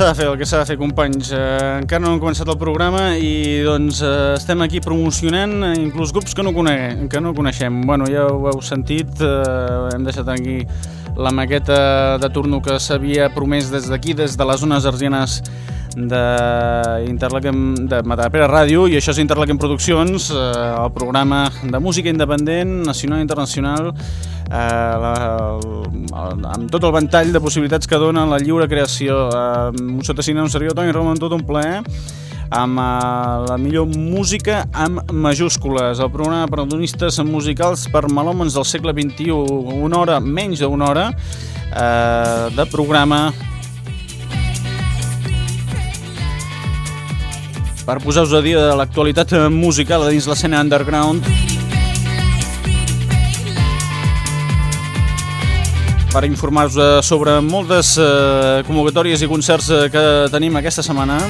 S'ha de fer, el que s'ha de fer, companys. Eh, encara no hem començat el programa i doncs eh, estem aquí promocionant eh, inclús grups que no, coneguem, que no coneixem. Bueno, ja ho heu sentit, eh, hem deixat aquí la maqueta de turno que s'havia promès des d'aquí, des de les zones argianes de, Interlaken, de Matapera Ràdio i això és Interlaken Produccions, eh, el programa de música independent, nacional i internacional, eh, la, el, amb tot el ventall de possibilitats que dona la lliure creació. Eh, un sotacina, un servidor Toni Roman, tot un plaer amb uh, la millor música amb majúscules. El programa per protagonistes musicals per melòmens del segle XXI, una hora, menys d'una hora, uh, de programa per posar-vos a dia de l'actualitat musical dins l'escena underground. Per informar-vos sobre moltes eh, convocatòries i concerts eh, que tenim aquesta setmana.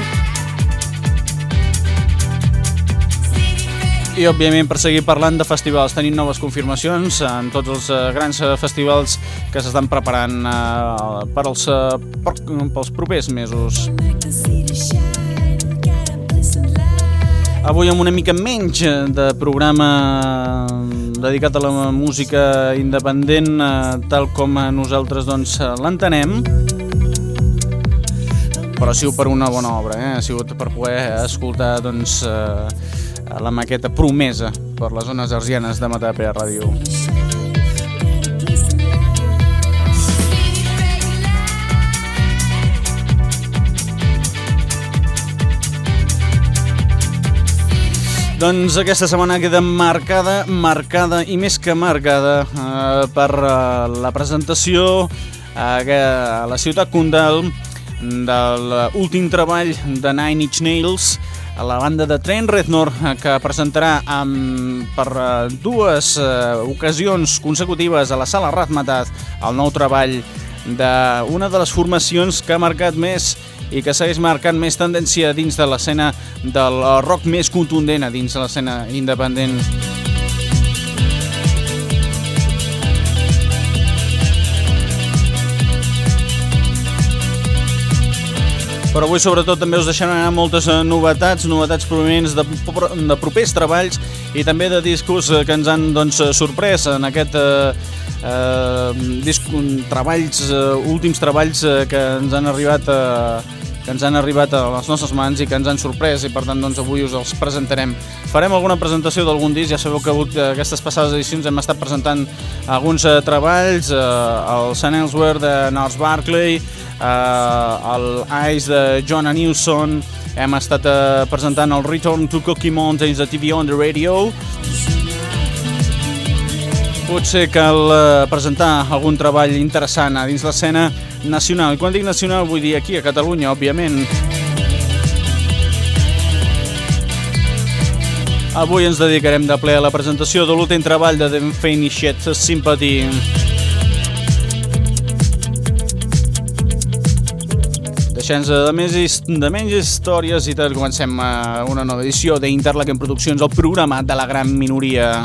I, òbviament, per seguir parlant de festivals, tenim noves confirmacions en tots els eh, grans eh, festivals que s'estan preparant eh, per als, eh, per, pels propers mesos. Avui amb una mica menys de programa dedicat a la música independent eh, tal com nosaltres doncs, l'entenem però ha sigut per una bona obra, eh? ha sigut per poder escoltar doncs, eh, la maqueta promesa per les zones argianes de Matapea Ràdio. Doncs aquesta setmana queda marcada, marcada i més que marcada eh, per eh, la presentació eh, a la ciutat Condal de l'últim treball de Nine Inch Nails a la banda de Trent Reznor eh, que presentarà amb, per eh, dues eh, ocasions consecutives a la sala Razmetat el nou treball d'una de les formacions que ha marcat més i que segueix marcant més tendència dins de l'escena del rock més contundent dins de l'escena independent. Però avui sobretot també us deixaran anar moltes novetats, novetats provenents de, de propers treballs i també de discos que ens han doncs, sorprès en aquest eh, eh, disc, treballs, eh, últims treballs eh, que ens han arribat eh, que ens han arribat a les nostres mans i que ens han sorprès i per tant doncs, avui us els presentarem. Farem alguna presentació d'algun disc, ja sabeu que aquestes passades edicions hem estat presentant alguns eh, treballs, eh, el St. Elsewhere de Nars Barkley, eh, el Ice de John Newson, hem estat eh, presentant el Return to Cookie Mountains de TV on the Radio, potser cal eh, presentar algun treball interessant a dins l'escena nacional. Quan dic nacional vull dir aquí a Catalunya, òbviament. Avui ens dedicarem de ple a la presentació de l'últim treball de The Finished Sympathy. Deixem-nos de, més, de menys històries i tal, comencem una nova edició d'Interlaken Produccions, el programa de la gran minoria.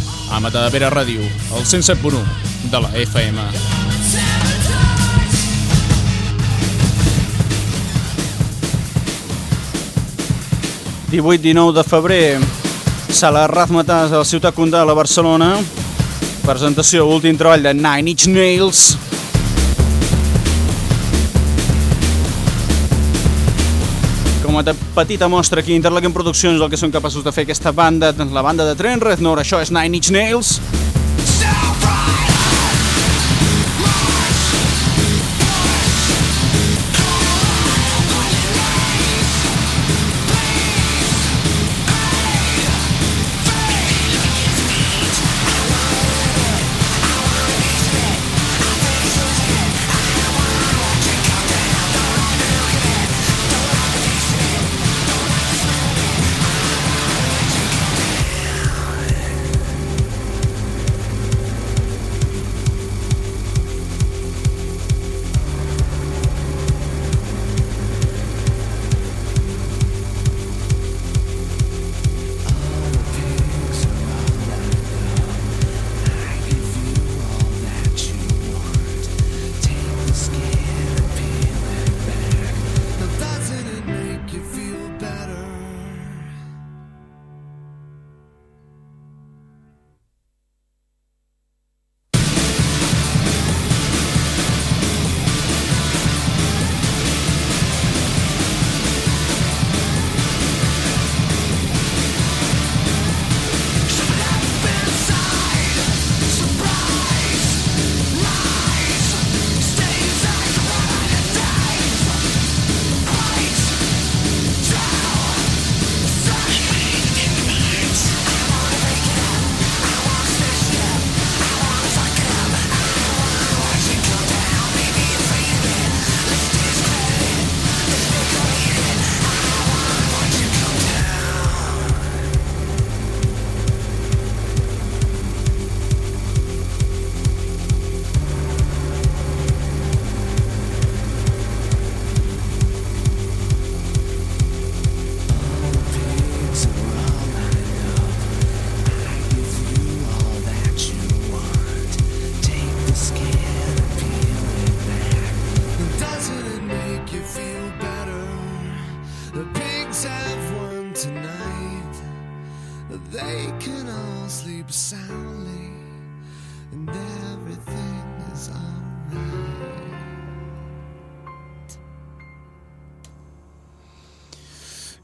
a Matadepera Ràdio, el 107.1 de la FM. 18-19 de febrer, Sala Razmatàs a la Ciutat Condal a Barcelona. Presentació, últim treball de Nine Inch Nails. Com petita mostra aquí a Interlaken Produccions el que són capaços de fer aquesta banda, la banda de Trent Reznor, això és Nine Inch Nails.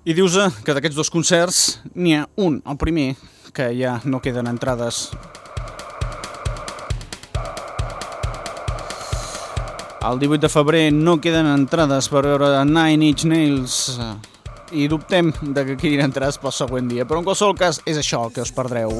I dius que d'aquests dos concerts n'hi ha un, el primer, que ja no queden entrades. El 18 de febrer no queden entrades per veure Nine Inch Nails i dubtem de que quedin entrades pel següent dia, però en qualsevol cas és això que us perdreu.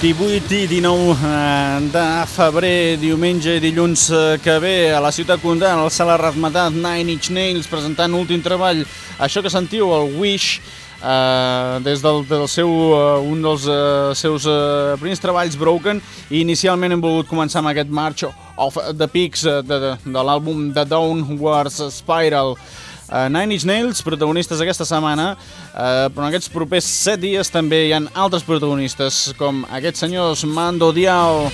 18 i 19 eh, de febrer, diumenge i dilluns eh, que ve a la ciutat condal, al Sala Razmetat, Nine Inch Nails, presentant l'últim treball. Això que sentiu, el Wish, eh, des del, del seu, uh, un dels uh, seus uh, primers treballs, Broken, i inicialment hem volgut començar amb aquest March of the Peaks uh, de, de, de l'àlbum The Downwards Spiral. Uh, Nine Inch Nails, protagonistes aquesta setmana, uh, però en aquests propers 7 dies també hi ha altres protagonistes, com aquests senyors Mando Diao,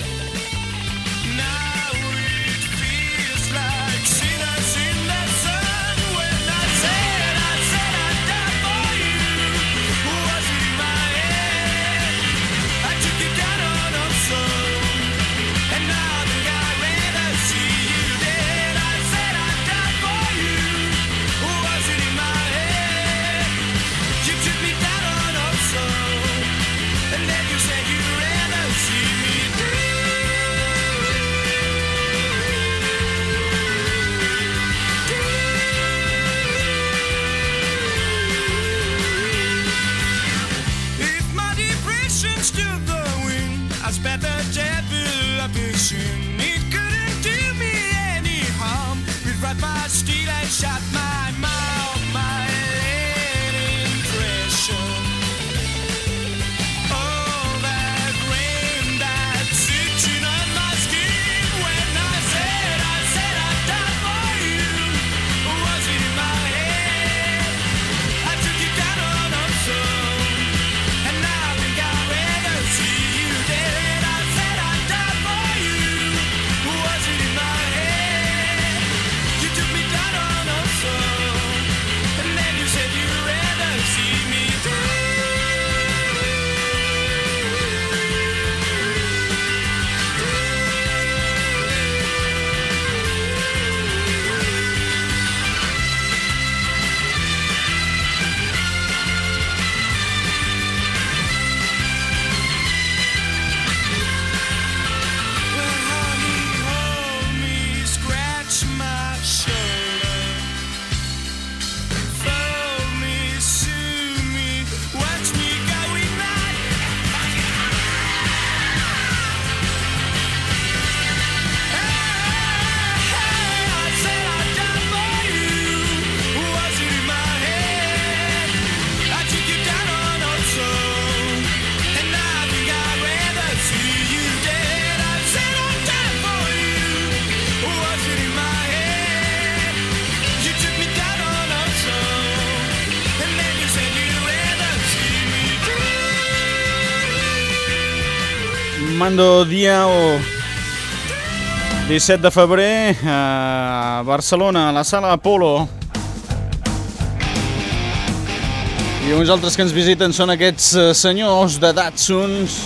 shot Armando Diao 17 de febrer a Barcelona, a la sala Apolo. I uns altres que ens visiten són aquests eh, senyors de Datsuns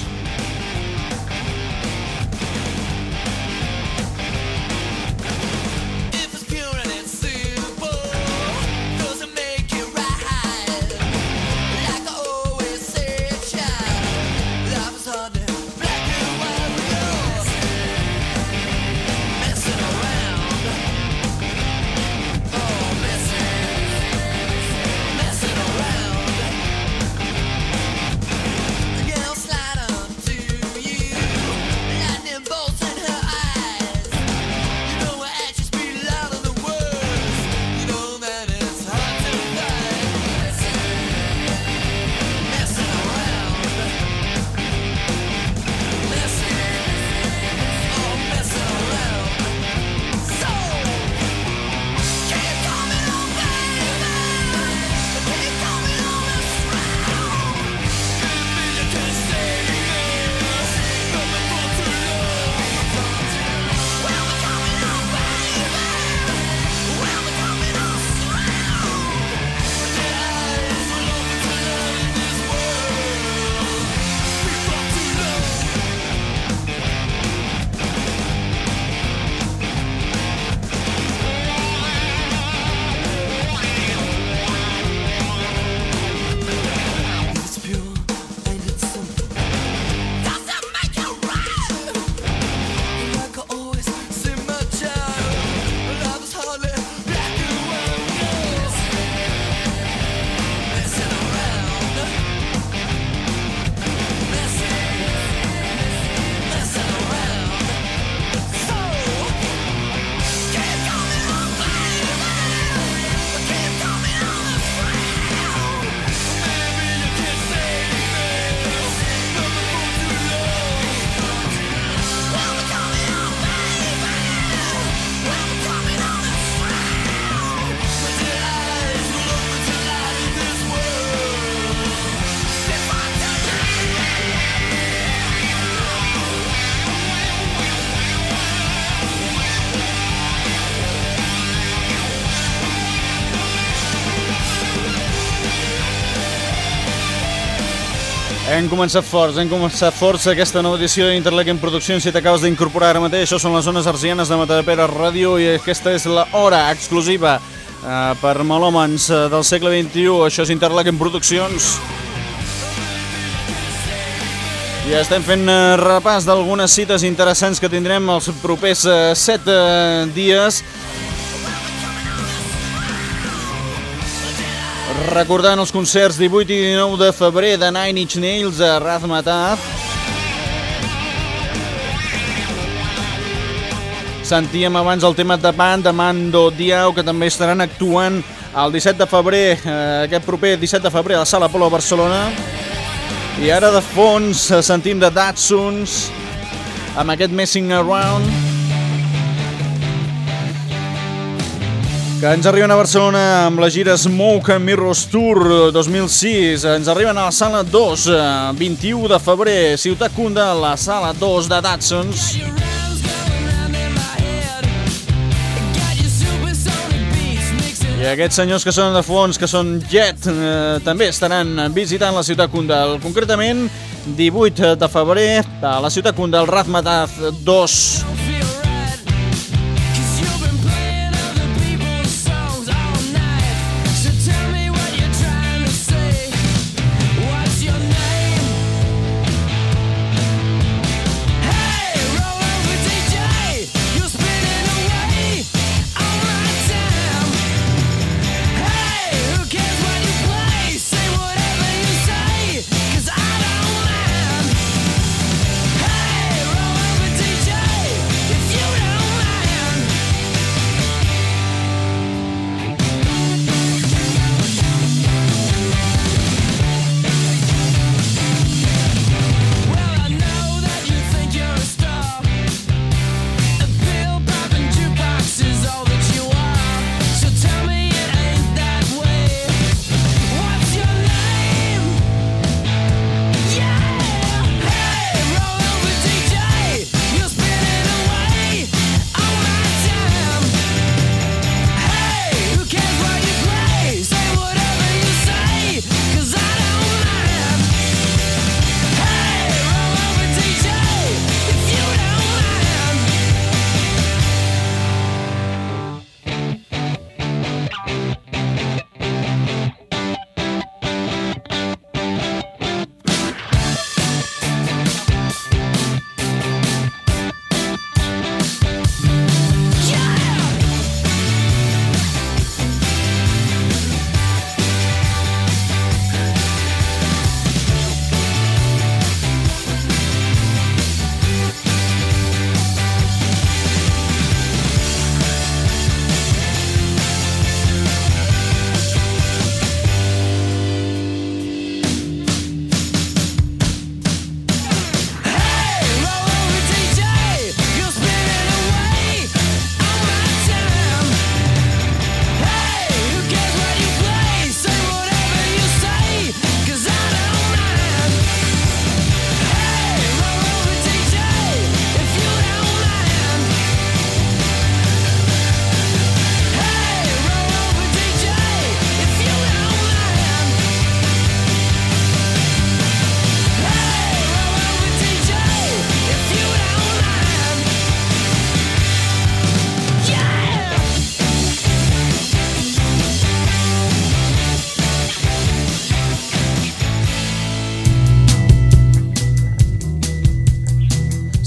Hem començat forts, hem començat forts aquesta nova edició d'Interlequem Produccions. Si t'acabes d'incorporar ara mateix, això són les zones arsianes de Matadepera Ràdio i aquesta és la hora exclusiva eh, per melòmens eh, del segle XXI. Això és Interlequem Produccions. I estem fent eh, repàs d'algunes cites interessants que tindrem els propers eh, set dies. Recordant els concerts 18 i 19 de febrer de Nine Inch Nails a Razmataz. Sentíem abans el tema de band de Mando Diao, que també estaran actuant el 17 de febrer, eh, aquest proper 17 de febrer a la Sala Polo a Barcelona. I ara de fons eh, sentim de Datsuns amb aquest Messing Around. Que ens arriben a Barcelona amb la gira Smoke and Mirrors Tour 2006. Ens arriben a la sala 2, 21 de febrer, Ciutat Cunda, la sala 2 de Datsuns. I aquests senyors que són de fons, que són Jet, eh, també estaran visitant la ciutat Kundal. Concretament, 18 de febrer, a la ciutat Kundal, Razmataz 2.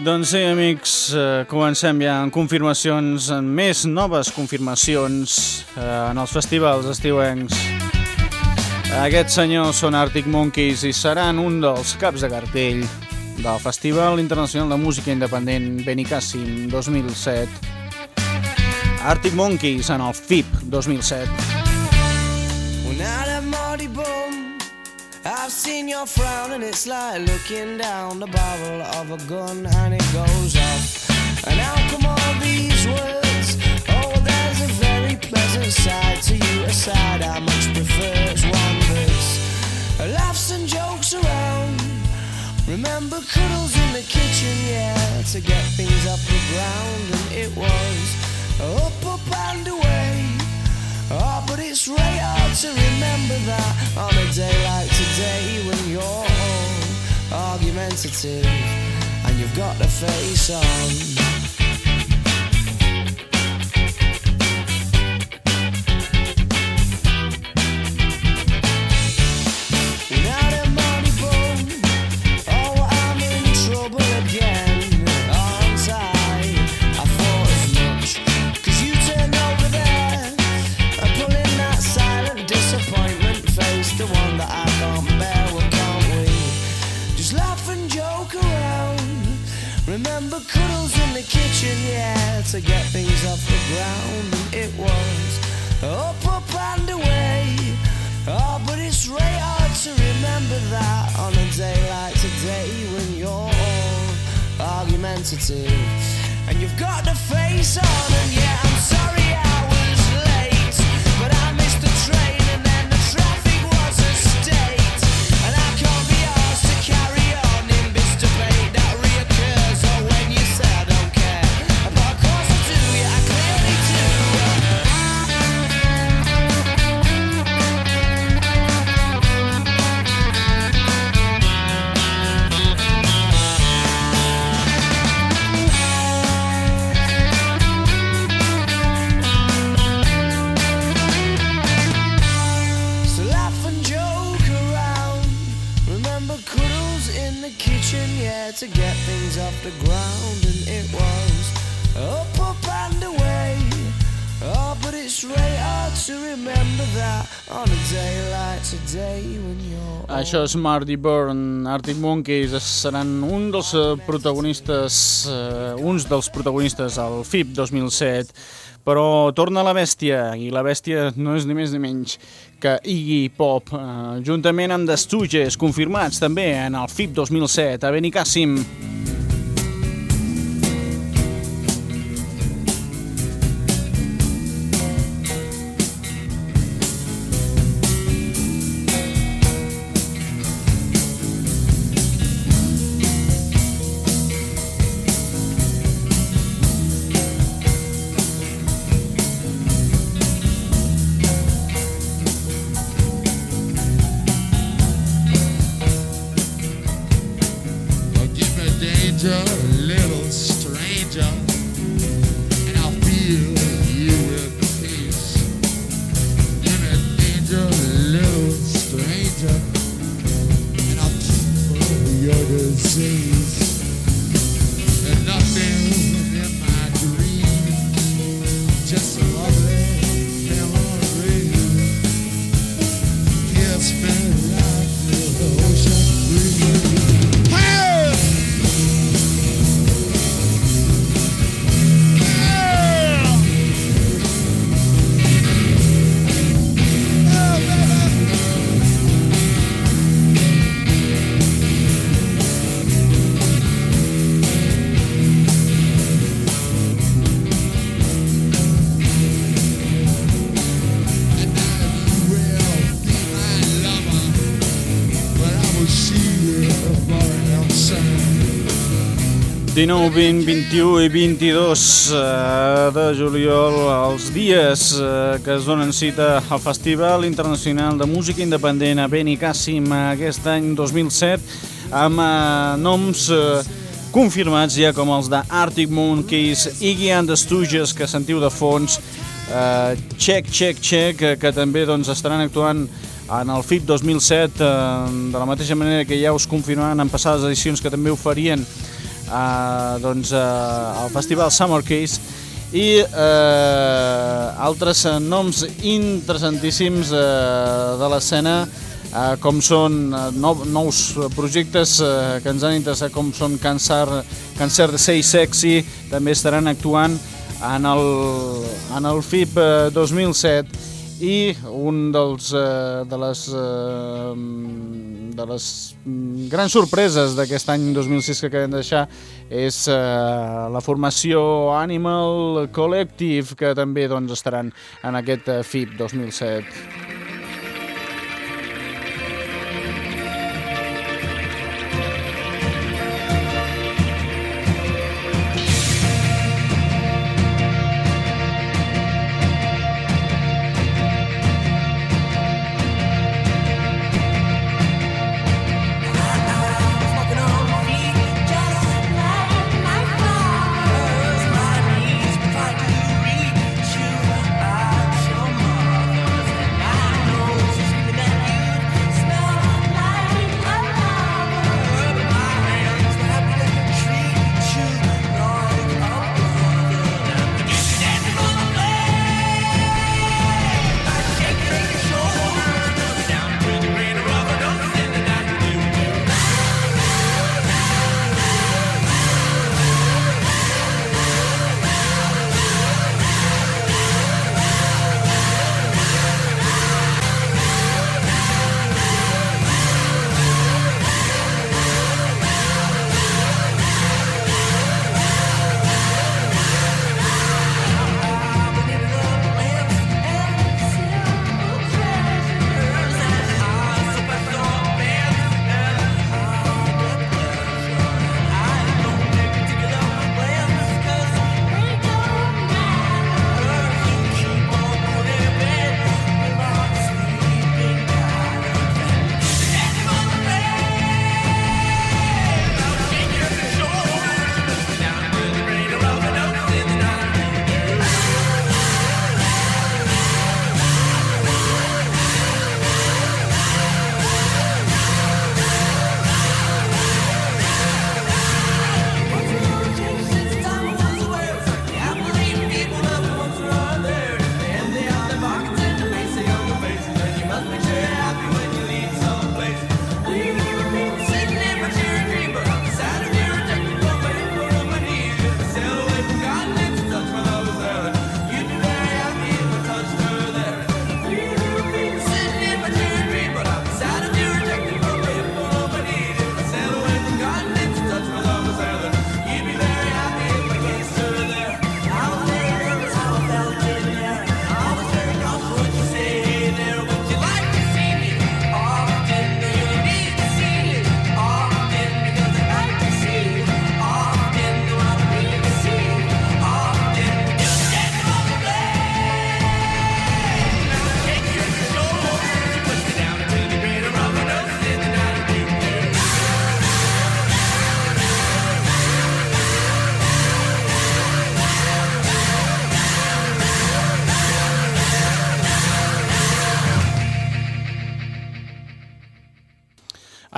Doncs sí, amics, eh, comencem ja amb confirmacions, amb més noves confirmacions eh, en els festivals estiuencs. Aquests senyors són Arctic Monkeys i seran un dels caps de cartell del Festival Internacional de Música Independent Benicàssim 2007. Arctic Monkeys en el FIP 2007. Una moribund I've seen your frown and it's like looking down the barrel of a gun and it goes off. And how come all these words? Oh, there's a very pleasant side to you, a side I much prefer. It's one that's laughs and jokes around. Remember cuddles in the kitchen, yeah, to get things off the ground, and it was up, up and away. Oh, but it's hard to remember that on a day like today when you're argumentative and you've got the face on. Get things off the ground, and it was up, up and away. Oh, but it's really hard to remember that on a day like today when you're all argumentative and you've got the face on. Això és Marty Byrne, Arctic Monkeys. Seran un dels eh, protagonistes, eh, uns dels protagonistes al FIP 2007, però torna la bèstia, i la bèstia no és ni més ni menys que Iggy Pop, eh, juntament amb The Stooges, confirmats també en el FIP 2007 a Benicàssim. Oh, 19, 20, 21 i 22 eh, de juliol, els dies eh, que es donen cita al Festival Internacional de Música Independent a Benicàssim aquest any 2007 amb eh, noms confirmats ja com els de Arctic Monkeys, Iggy and the Stooges que sentiu de fons, Check, Check, Check, que també doncs, estaran actuant en el FIP 2007 eh, de la mateixa manera que ja us confirmaven en passades edicions que també ho farien eh, doncs, eh, al Festival Summer Case i eh, altres eh, noms interessantíssims eh, de l'escena eh, com són eh, nou, nous projectes eh, que ens han interessat com són Cancer, Cancer de Say Sexy també estaran actuant en el, en el FIP eh, 2007 i un dels, eh, de les eh, de les mm, grans sorpreses d'aquest any 2006 que acabem de deixar és eh, la formació Animal Collective, que també doncs, estaran en aquest eh, FIP 2007.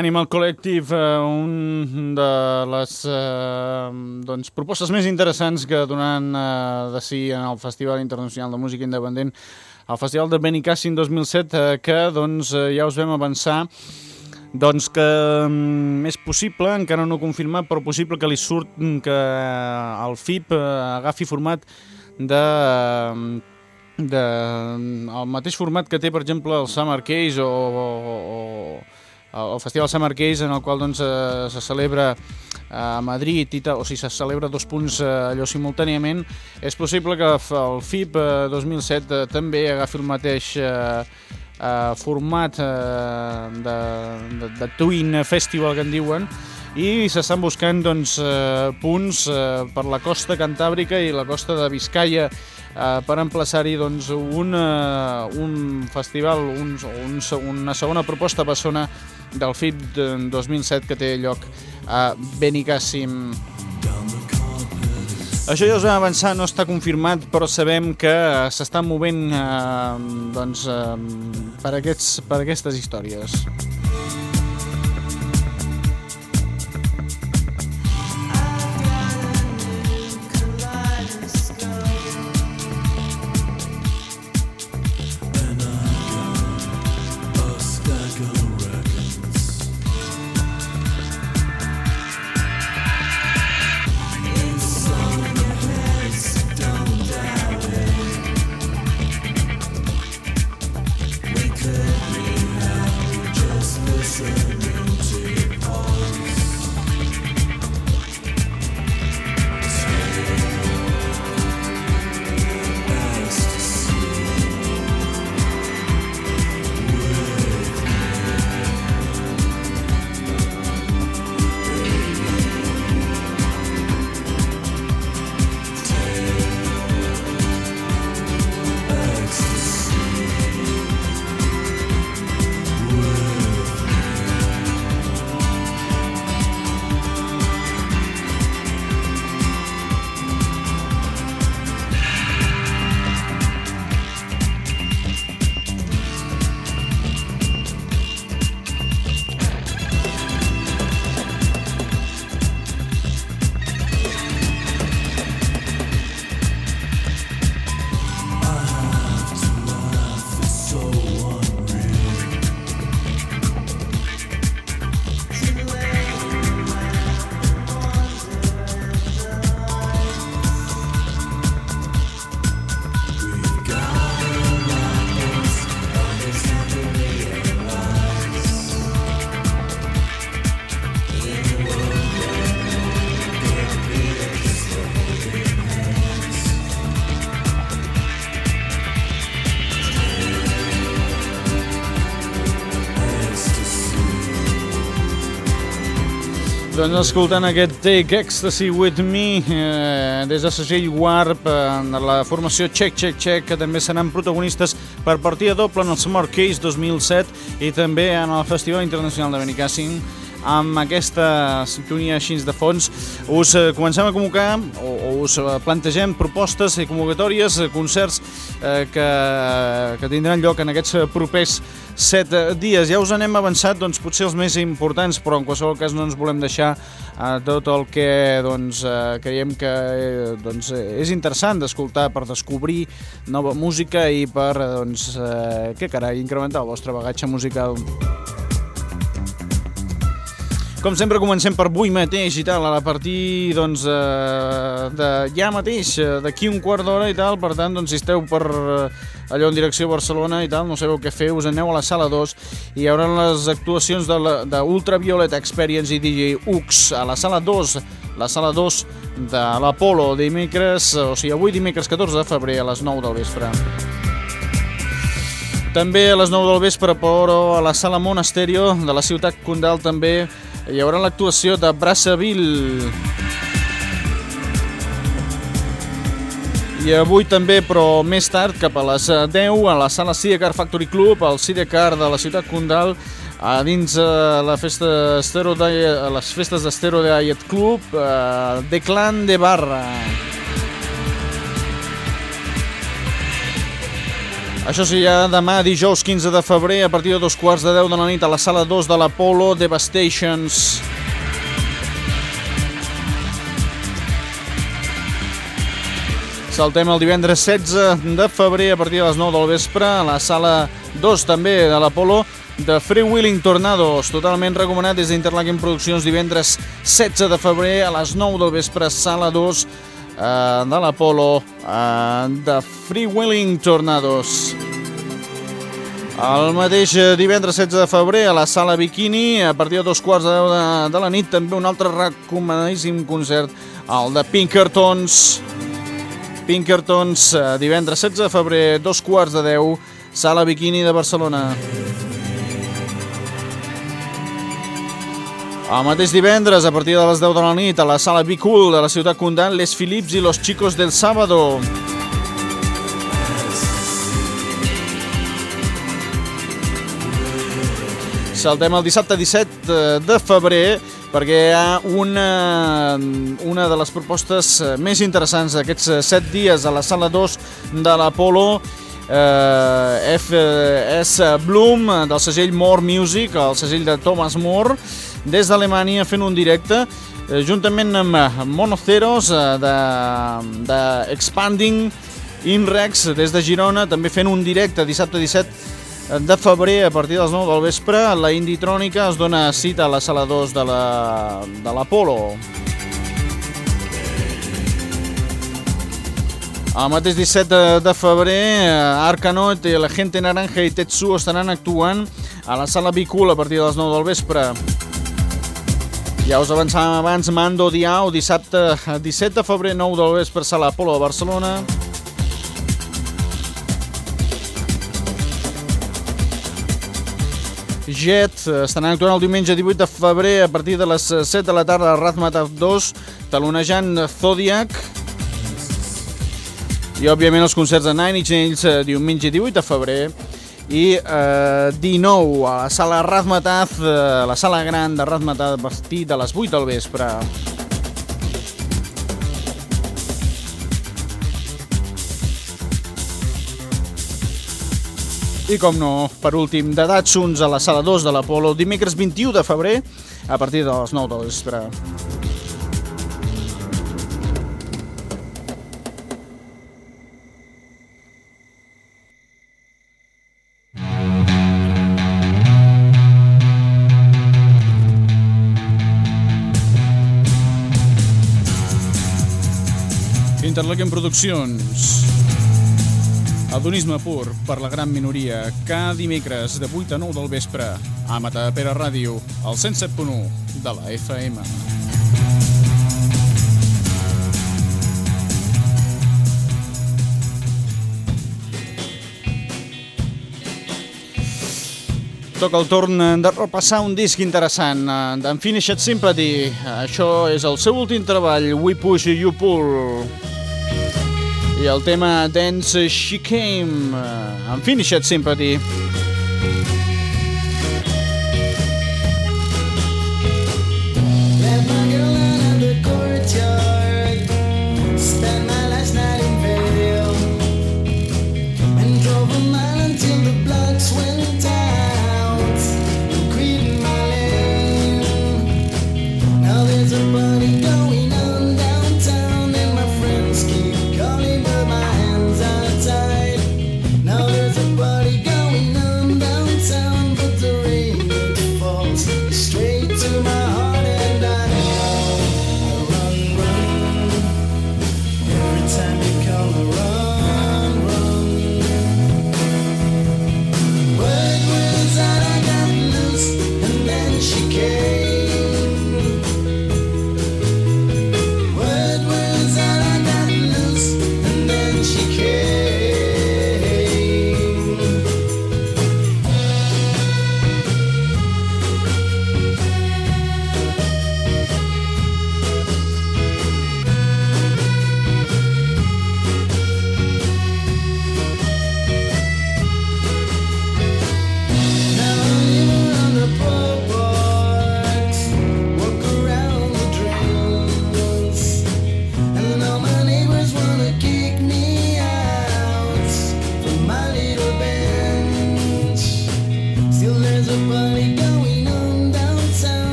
Animal Collective, eh, un de les eh, doncs, propostes més interessants que donaran eh, de si en el Festival Internacional de Música Independent, el Festival de Benicàssim 2007, eh, que doncs, eh, ja us vam avançar doncs que mm, és possible, encara no confirmat, però possible que li surt mm, que el FIP eh, agafi format de de, el mateix format que té, per exemple, el Summer Case o, o, o el Festival Summer Case en el qual doncs, eh, se celebra a Madrid i o sigui, se celebra dos punts eh, allò simultàniament, és possible que el FIP eh, 2007 eh, també agafi el mateix eh, eh, format eh, de, de, de Twin Festival que en diuen i s'estan buscant doncs, eh, punts eh, per la costa cantàbrica i la costa de Vizcaya eh, per emplaçar-hi doncs, un, eh, un festival, un, un, una segona proposta bessona del FIT 2007 que té lloc a Benicàssim. Això ja us vam avançar, no està confirmat, però sabem que s'estan movent eh, doncs, eh, per, aquests, per aquestes històries. Doncs escoltant aquest Take Ecstasy With Me eh, des de segell Warp eh, de la formació Check Check Check que també seran protagonistes per partida doble en el Summer Case 2007 i també en el Festival Internacional de Benicàssim. Amb aquesta sintonia així de fons us eh, comencem a convocar o, us eh, plantegem propostes i convocatòries, eh, concerts eh, que, que tindran lloc en aquests eh, propers set dies. Ja us anem avançat, doncs potser els més importants, però en qualsevol cas no ens volem deixar tot el que doncs, creiem que doncs, és interessant d'escoltar per descobrir nova música i per doncs, eh, què carai, incrementar el vostre bagatge musical. Com sempre comencem per avui mateix i tal, a partir doncs, eh, de ja mateix, eh, d'aquí un quart d'hora i tal, per tant, doncs, si esteu per eh, allò en direcció a Barcelona i tal, no sabeu què fer, us aneu a la sala 2 i hi haurà les actuacions de, la- de Ultraviolet Experience i DJ Ux a la sala 2, la sala 2 de l'Apolo dimecres, o sigui, avui dimecres 14 de febrer a les 9 del vespre. També a les 9 del vespre, però a la sala Monasterio de la ciutat Condal també hi haurà l'actuació de Brazzaville. I avui també, però més tard, cap a les eh, 10, a la sala Sidecar Factory Club, al Sidecar de la ciutat Condal, a dins eh, la festa Estero a les festes d'Estero Diet Club, eh, de Clan de Barra. Això sí, ja demà, dijous 15 de febrer, a partir de dos quarts de 10 de la nit, a la sala 2 de l'Apollo Devastations. Saltem el divendres 16 de febrer a partir de les 9 del vespre a la sala 2 també de l'Apollo de Free Wheeling Tornados, totalment recomanat des d'Interlaken Produccions divendres 16 de febrer a les 9 del vespre, sala 2 eh, de l'Apollo eh, de Free Wheeling Tornados. El mateix eh, divendres 16 de febrer a la sala Bikini, a partir de dos quarts de, de, de la nit, també un altre recomanadíssim concert, el de Pinkertons. Pinkertons, divendres 16 de febrer, dos quarts de 10, sala Bikini de Barcelona. El mateix divendres, a partir de les 10 de la nit, a la sala Be Cool de la ciutat Condal, Les Philips i Los Chicos del Sábado. Saltem el dissabte 17 de febrer perquè hi ha una, una de les propostes més interessants d'aquests 7 dies a la sala 2 de l'Apolo eh, FS Bloom del segell More Music, el segell de Thomas More, des d'Alemanya fent un directe eh, juntament amb Monoceros eh, de, de Expanding Inrex des de Girona, també fent un directe dissabte 17 de febrer a partir dels 9 del vespre la Inditrònica es dona cita a la sala 2 de la- l'Apolo. El mateix 17 de, febrer, eh, Arcanoid, la Gente Naranja i Tetsu estaran actuant a la sala Bicul a partir de les 9 del vespre. Ja us avançàvem abans, Mando Diao, dissabte 17 de febrer, 9 del vespre, sala Apolo de Barcelona. Jet eh, estaran actuant el diumenge 18 de febrer a partir de les eh, 7 de la tarda a Razmataz 2, talonejant Zodiac. I, òbviament, els concerts de Nine Inch Nails eh, diumenge 18 de febrer i eh, 19 a la sala Razmataz, eh, la sala gran de Razmataz, a partir de les 8 del vespre. I com no, per últim, de Datsuns a la sala 2 de l'Apolo, dimecres 21 de febrer, a partir de les 9 del vespre. Interlaken Produccions. Adonisme pur per la gran minoria, cada dimecres de 8 a 9 del vespre, a Matapera Ràdio, al 107.1 de la FM. Toca el torn de repassar un disc interessant d'Unfinished Sympathy. Això és el seu últim treball, We Push You Pull i el tema Dance She Came amb Finished Sympathy.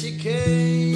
te queima.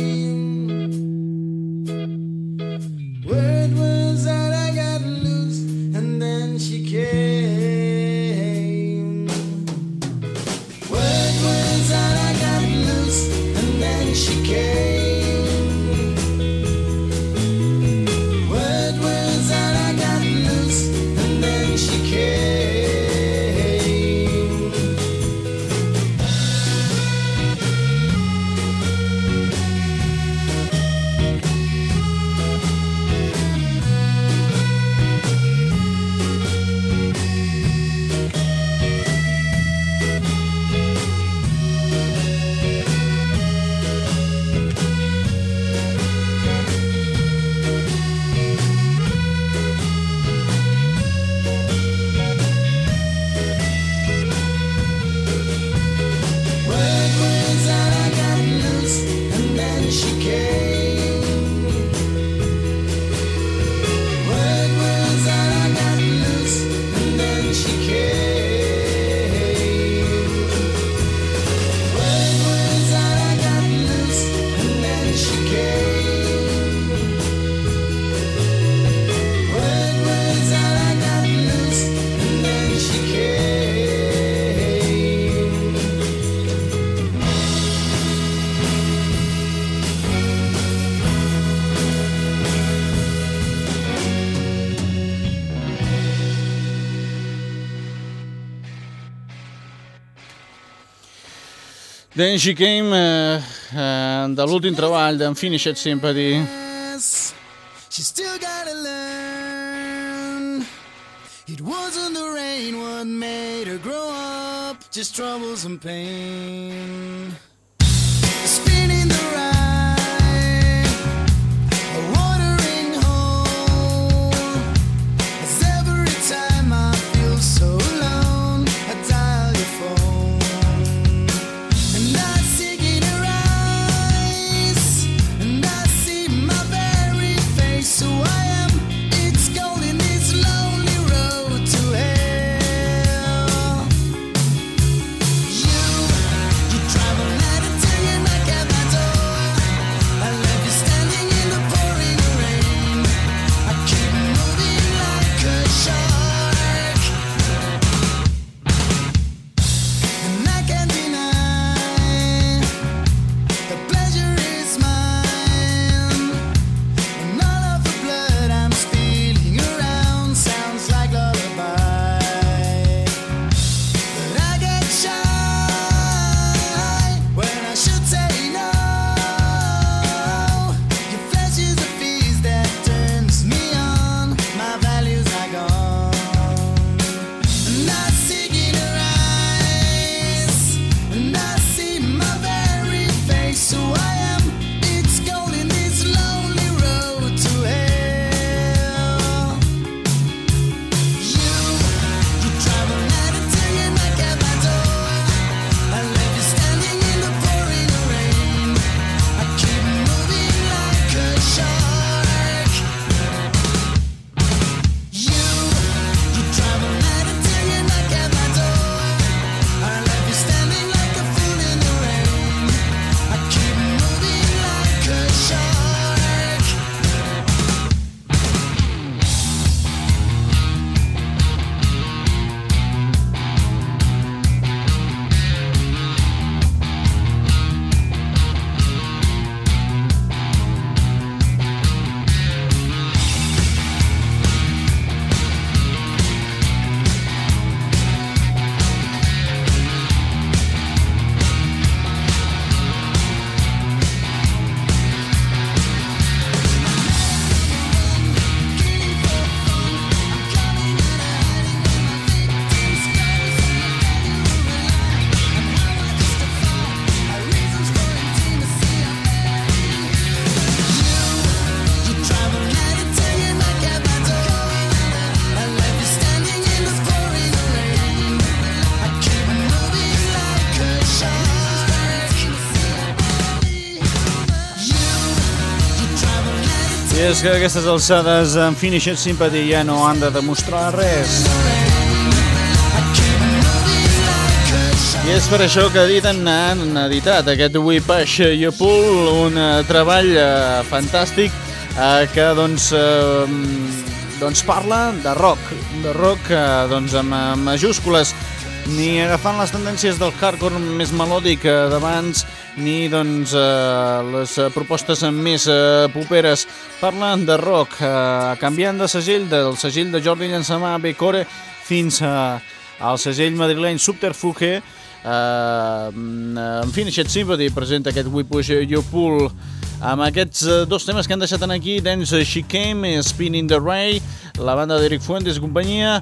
The Energy Game eh, eh, dall'ultimo treball d'en Finished Sympathy. She still gotta learn It wasn't the rain what made her grow up Just troubles and pain que a aquestes alçades en Finished Sympathy ja no han de demostrar res. I és per això que editen, han editat aquest Whiplash You Pull, un eh, treball eh, fantàstic eh, que doncs, eh, doncs parla de rock, de rock eh, doncs amb eh, majúscules, ni agafant les tendències del hardcore més melòdic eh, d'abans, ni doncs, eh, les eh, propostes més eh, poperes. Parlen de rock, eh, canviant de segell, del segell de Jordi Llançamà, Becore, fins a, al segell madrileny Subterfuge, Uh, en Finished Sympathy presenta aquest We Push You Pull amb aquests dos temes que han deixat aquí Dance She Came, Spin in the Ray la banda d'Eric Fuentes i companyia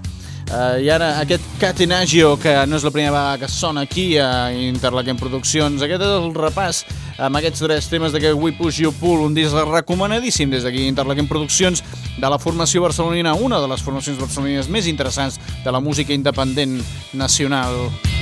uh, i ara aquest Catenagio que no és la primera vegada que sona aquí a Interlaken Produccions aquest és el repàs amb aquests tres temes d'aquest We Push You Pull un disc recomanadíssim des d'aquí Interlaken Produccions de la formació barcelonina una de les formacions barcelonines més interessants de la música independent nacional. Coming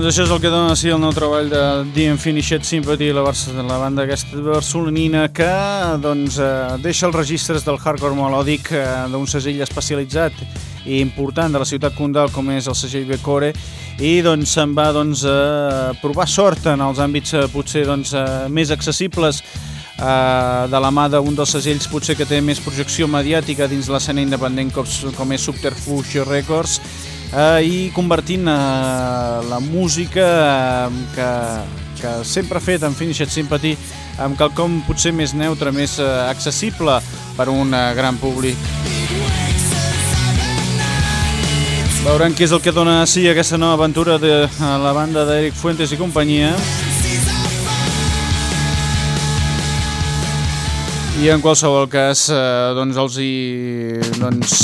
Doncs això és el que dona sí el nou treball de The Unfinished Sympathy, la, la banda aquesta barcelonina que doncs, eh, deixa els registres del hardcore melòdic eh, d'un segell especialitzat i important de la ciutat condal com és el segell Becore i doncs se'n va doncs, a provar sort en els àmbits eh, potser doncs, eh, més accessibles de la mà d'un dels segells potser que té més projecció mediàtica dins l'escena independent com, com és Subterfuge Records eh, i convertint eh, la música eh, que, que sempre ha fet en Finished Sympathy amb quelcom potser més neutre, més eh, accessible per a un eh, gran públic. Veurem què és el que dona sí aquesta nova aventura de la banda d'Eric Fuentes i companyia. I en qualsevol cas, eh, doncs els hi, doncs,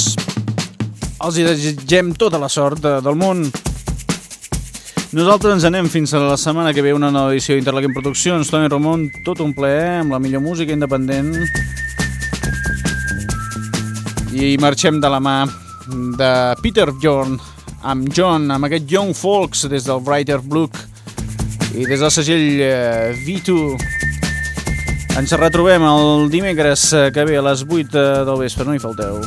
els hi desitgem tota la sort de, del món. Nosaltres ens anem fins a la setmana que ve una nova edició d'Interlaken Produccions. Toni Ramon, tot un plaer amb la millor música independent. I marxem de la mà de Peter Jorn amb John, amb aquest Young Folks des del Brighter Brook. I des del segell eh, V2 ens retrobem el dimecres eh, que ve a les 8 eh, del vespre, no hi falteu.